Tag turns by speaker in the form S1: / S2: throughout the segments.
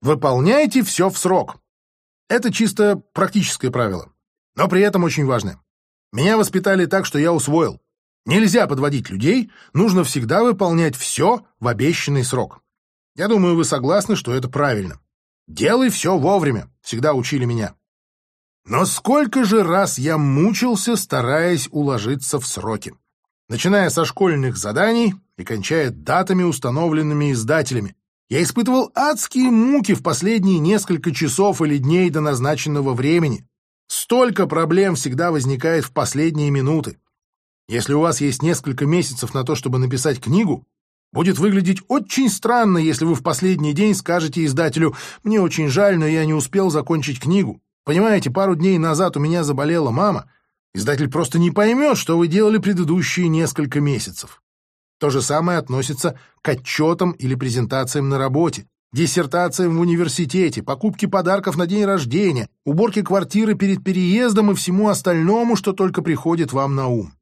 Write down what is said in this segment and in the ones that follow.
S1: Выполняйте все в срок. Это чисто практическое правило, но при этом очень важное. Меня воспитали так, что я усвоил. Нельзя подводить людей, нужно всегда выполнять все в обещанный срок. Я думаю, вы согласны, что это правильно. Делай все вовремя, всегда учили меня. Но сколько же раз я мучился, стараясь уложиться в сроки. Начиная со школьных заданий и кончая датами, установленными издателями. Я испытывал адские муки в последние несколько часов или дней до назначенного времени. Столько проблем всегда возникает в последние минуты. Если у вас есть несколько месяцев на то, чтобы написать книгу, будет выглядеть очень странно, если вы в последний день скажете издателю «Мне очень жаль, но я не успел закончить книгу». Понимаете, пару дней назад у меня заболела мама. Издатель просто не поймет, что вы делали предыдущие несколько месяцев. То же самое относится к отчетам или презентациям на работе, диссертациям в университете, покупке подарков на день рождения, уборке квартиры перед переездом и всему остальному, что только приходит вам на ум.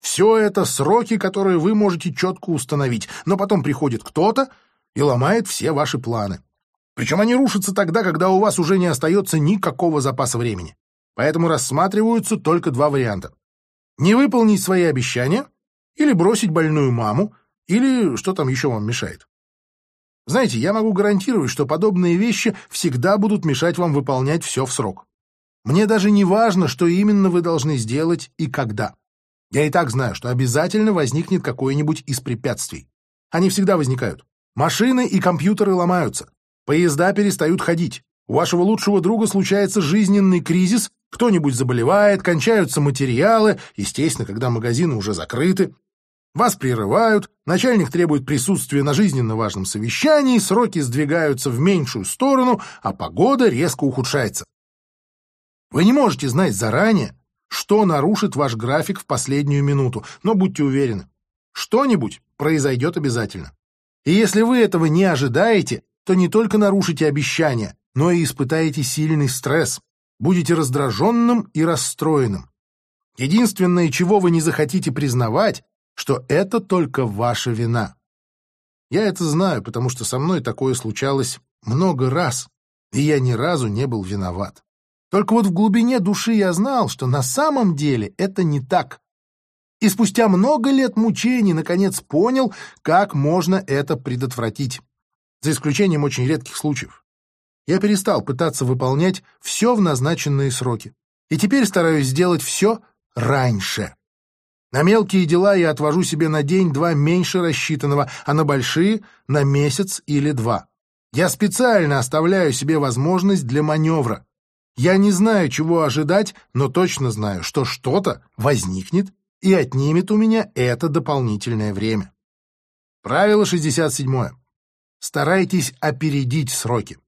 S1: Все это сроки, которые вы можете четко установить, но потом приходит кто-то и ломает все ваши планы. Причем они рушатся тогда, когда у вас уже не остается никакого запаса времени. Поэтому рассматриваются только два варианта. Не выполнить свои обещания — или бросить больную маму, или что там еще вам мешает. Знаете, я могу гарантировать, что подобные вещи всегда будут мешать вам выполнять все в срок. Мне даже не важно, что именно вы должны сделать и когда. Я и так знаю, что обязательно возникнет какое-нибудь из препятствий. Они всегда возникают. Машины и компьютеры ломаются. Поезда перестают ходить. У вашего лучшего друга случается жизненный кризис, кто-нибудь заболевает, кончаются материалы, естественно, когда магазины уже закрыты. Вас прерывают, начальник требует присутствия на жизненно важном совещании, сроки сдвигаются в меньшую сторону, а погода резко ухудшается. Вы не можете знать заранее, что нарушит ваш график в последнюю минуту, но будьте уверены, что-нибудь произойдет обязательно. И если вы этого не ожидаете, то не только нарушите обещания, но и испытаете сильный стресс, будете раздраженным и расстроенным. Единственное, чего вы не захотите признавать, что это только ваша вина. Я это знаю, потому что со мной такое случалось много раз, и я ни разу не был виноват. Только вот в глубине души я знал, что на самом деле это не так. И спустя много лет мучений наконец понял, как можно это предотвратить. За исключением очень редких случаев. Я перестал пытаться выполнять все в назначенные сроки. И теперь стараюсь сделать все раньше. На мелкие дела я отвожу себе на день-два меньше рассчитанного, а на большие — на месяц или два. Я специально оставляю себе возможность для маневра. Я не знаю, чего ожидать, но точно знаю, что что-то возникнет и отнимет у меня это дополнительное время. Правило 67. Старайтесь опередить сроки.